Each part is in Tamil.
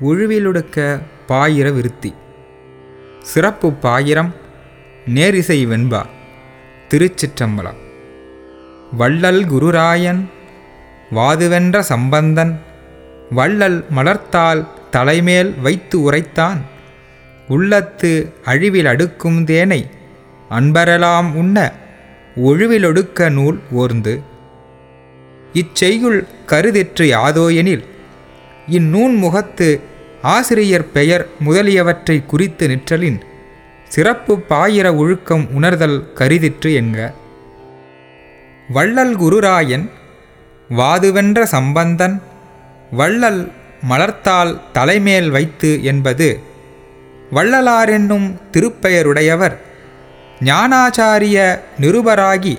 உழுவிலொடுக்க பாயிர விருத்தி. சிறப்பு பாயிரம் நேரிசை வெண்பா திருச்சிற்றம்பலம். வள்ளல் குருராயன் வாதுவென்ற சம்பந்தன் வள்ளல் மலர்த்தால் தலைமேல் வைத்து உரைத்தான். உள்ளத்து அழிவில் அடுக்கும் தேனை அன்பரலாம் உண்ண ஒழுவிலொடுக்க நூல் ஓர்ந்து. இச்செய்யுள் கருதிற்று யாதோ எனில் இந்நூன் முகத்து ஆசிரியர் பெயர் முதலியவற்றை குறித்து நிற்றலின் சிறப்பு பாயிர ஒழுக்கம் உணர்தல் கருதிற்று என்க. வள்ளல் குருராயன் வாதுவென்ற சம்பந்தன் வள்ளல் மலர்த்தால் தலைமேல் வைத்து என்பது வள்ளலாரென்னும் திருப்பெயருடையவர் ஞானாச்சாரிய நிருபராகி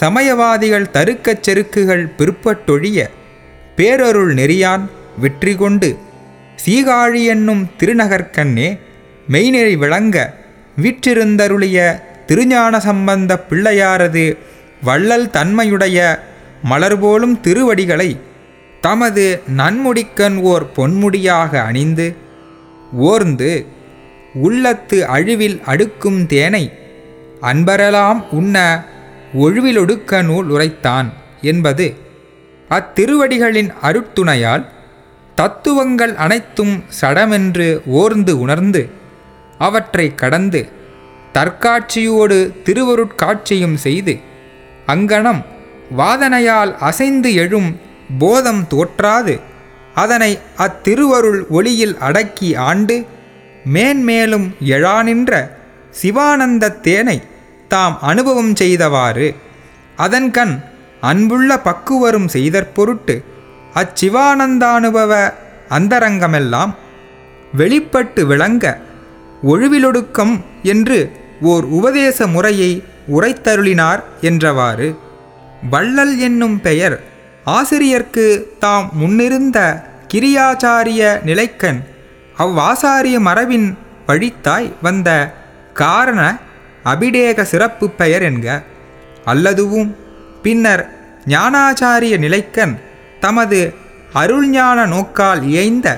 சமயவாதிகள் தருக்கச் செருக்குகள் பிற்பட்டொழிய பேரருள் நெறியான் வெற்றி கொண்டு சீகாழி என்னும் திருநகர்கண்ணே மெய்நெறி விளங்க வீற்றிருந்தருளிய திருஞான சம்பந்த பிள்ளையாரது வள்ளல் தன்மையுடைய மலர்போலும் திருவடிகளை தமது நன்முடிக்கண் ஓர் பொன்முடியாக அணிந்து ஓர்ந்து உள்ளத்து அழிவில் அடுக்கும் தேனை அன்பரெலாம் உண்ண ஒழுவிலொடுக்க நூல் உரைத்தான் என்பது அத்திருவடிகளின் அருட்துணையால் தத்துவங்கள் அனைத்தும் சடமென்று ஓர்ந்து உணர்ந்து அவற்றை கடந்து தற்காட்சியோடு திருவருட்காட்சியும் செய்து அங்கனம் வாதனையால் அசைந்து எழும் போதம் தோற்றாது அதனை அத்திருவருள் ஒளியில் அடக்கி ஆண்டு மேன்மேலும் எழானின்ற சிவானந்த தேனை தாம் அனுபவம் செய்தவாறு அதன்கண் அன்புள்ள பக்குவரும் செய்தற்பொருட்டு அச்சிவானந்தானுபவ அந்தரங்கமெல்லாம் வெளிப்பட்டு விளங்க ஒழுவிலொடுக்கம் என்று ஓர் உபதேச முறையை உரைத்தருளினார் என்றவாறு வள்ளல் என்னும் பெயர் ஆசிரியர்க்கு தாம் முன்னிருந்த கிரியாச்சாரிய நிலைக்கண் அவ்வாசாரிய மரபின் வழித்தாய் வந்த காரண அபிடேக சிறப்பு பெயர் என்க. அல்லதுவும் பின்னர் ஞானாச்சாரிய நிலைக்கண் தமது அருள்ஞான நோக்கால் இயைந்த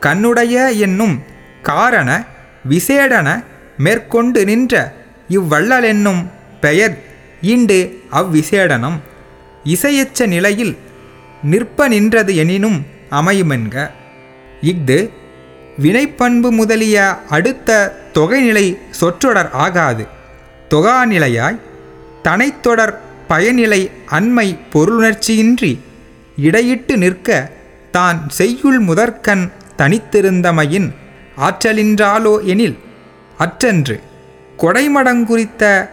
கண்ணுடைய என்னும் காரண விசேடன மேற்கொண்டு நின்ற இவ்வள்ளல் என்னும் பெயர் ஈண்டு அவ்விசேடனம். இசையச்ச நிலையில் நிற்ப நின்றது எனினும் அமையுமென்க. இஃது வினைப்பண்பு முதலிய அடுத்த தொகைநிலை சொற்றொடர் ஆகாது. தொகாநிலையாய் தனைத்தொடர் பயனிலை அண்மை பொருளுணர்ச்சியின்றி இடையிட்டு நிற்க தான் செய்யுள் முதற்கண் தனித்திருந்தமையின் ஆற்றலின்றாலோ எனில் அற்றன்று. கொடைமடங்குறித்த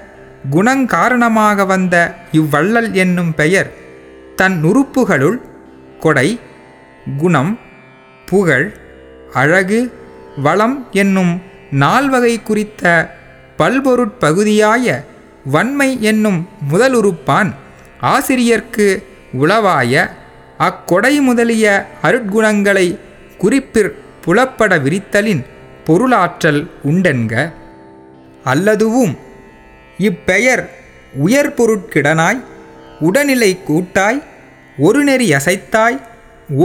குணங்காரணமாக வந்த இவ்வள்ளல் என்னும் பெயர் தன் உறுப்புகளுள் கொடை குணம் புகழ் அழகு வளம் என்னும் நால்வகை குறித்த பல்பொருட்பகுதியாய வன்மை என்னும் முதலுறுப்பான் ஆசிரியர்க்கு உளவாய அக்கொடை முதலிய அருட்குணங்களை குறிப்பிற் புலப்பட விரித்தலின் பொருளாற்றல் உண்டென்க? அல்லதுவும் இப்பெயர் உயர் பொருட்கிடனாய் உடனிலை கூட்டாய் ஒரு நெறி அசைத்தாய்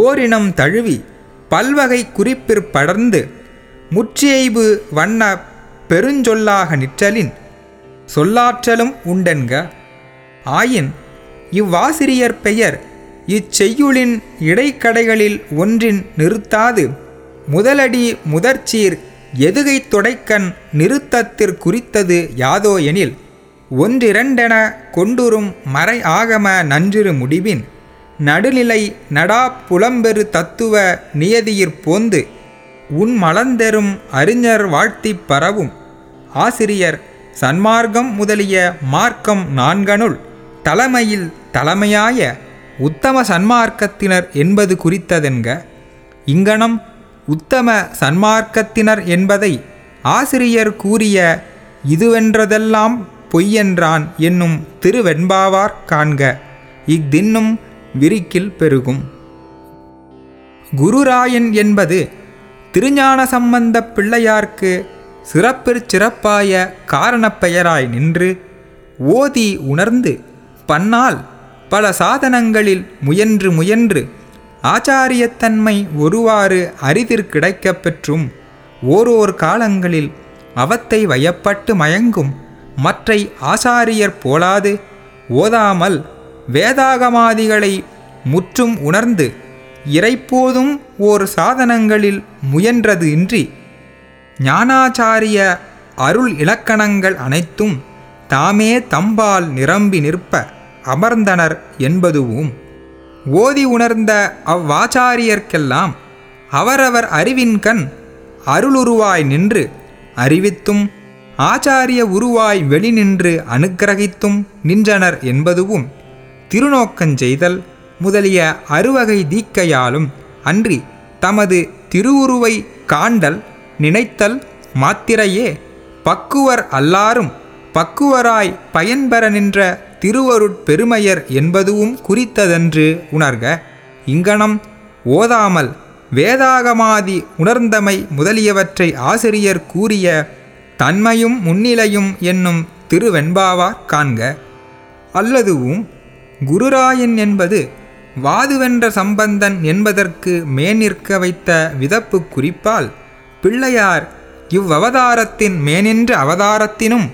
ஓரினம் தழுவி பல்வகை குறிப்பிற் படர்ந்து முற்றியைபு வண்ண பெருஞ்சொல்லாக நிற்றலின் சொல்லாற்றலும் உண்டென்க? ஆயின் இவ்வாசிரியர் பெயர் இச்செய்யுளின் இடைக்கடைகளில் ஒன்றின் நிறுத்தாது. முதலடி முதற்சீர் எதுகை தொடைக்கண் நிறுத்தத்திற்குறித்தது யாதோ எனில் ஒன்றிரண்டென கொண்டுரும் மறை ஆகம நன்றிரு முடிவின் நடுநிலை நடா புலம்பெரு தத்துவ நியதியிற் போந்து உன் மலர்ந்தெரும் அறிஞர் வாழ்த்திப் பரவும். ஆசிரியர் சன்மார்க்கம் முதலிய மார்க்கம் நான்கனுள் தலைமையில் தலைமையாய உத்தம சன்மார்க்கத்தினர் என்பது குறித்ததென்க இங்கனம் உத்தம சன்மார்க்கத்தினர் என்பதை ஆசிரியர் கூறிய இதுவென்றதெல்லாம் பொய்யென்றான் என்னும் திருவெண்பாவார் காண்க இஃதின்னும் விரிக்கில் பெருகும். குருராயன் என்பது திருஞான சம்பந்த பிள்ளையார்க்கு சிறப்பிற் சிறப்பாய காரணப் பெயராய் நின்று ஓதி உணர்ந்து பன்னால் பல சாதனங்களில் முயன்று முயன்று ஆச்சாரியத்தன்மை ஒருவாறு அரிதிற் கிடைக்கப் பெற்றும். ஓரோர் காலங்களில் அவத்தை வயப்பட்டு மயங்கும் மற்றை ஆசாரியர் போலாது. ஓதாமல் வேதாகமாதிகளை முற்றும் உணர்ந்து இறைப்போதும் ஓர் சாதனங்களில் முயன்றது இன்றி ஞானாச்சாரிய அருள் இலக்கணங்கள் அனைத்தும் தாமே தம்பால் நிரம்பி நிற்ப. அமர்ந்தனர் என்பதுவும் ஓதி உணர்ந்த அவ்வாச்சாரியர்க்கெல்லாம் அவரவர் அறிவின்கண் அருளுருவாய் நின்று அறிவித்தும் ஆச்சாரிய உருவாய் வெளிநின்று அனுக்கிரகித்தும் நின்றனர் என்பதுவும் திருநோக்கஞ்செய்தல் முதலிய அறுவகை தீக்கையாலும் அன்றி தமது திருவுருவை காண்டல் நினைத்தல் மாத்திரையே பக்குவர் அல்லாரும் பக்குவராய் பயன்பெற நின்ற திருவருட்பெருமையர் என்பதுவும் குறித்ததென்று உணர்க. இங்கனம் ஓதாமல் வேதாகமாதி உணர்ந்தமை முதலியவற்றை ஆசிரியர் கூறிய தன்மையும் முன்னிலையும் என்னும் திருவெண்பாவார் காண்க. அல்லதுவும் குருராயன் என்பது வாதுவென்ற சம்பந்தன் என்பதற்கு மேநிற்க வைத்த விதப்பு குறிப்பால் பிள்ளையார் இவ்வவதாரத்தின் மேனின்ற அவதாரத்தினும்